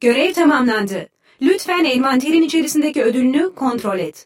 Görev tamamlandı. Lütfen envanterin içerisindeki ödülünü kontrol et.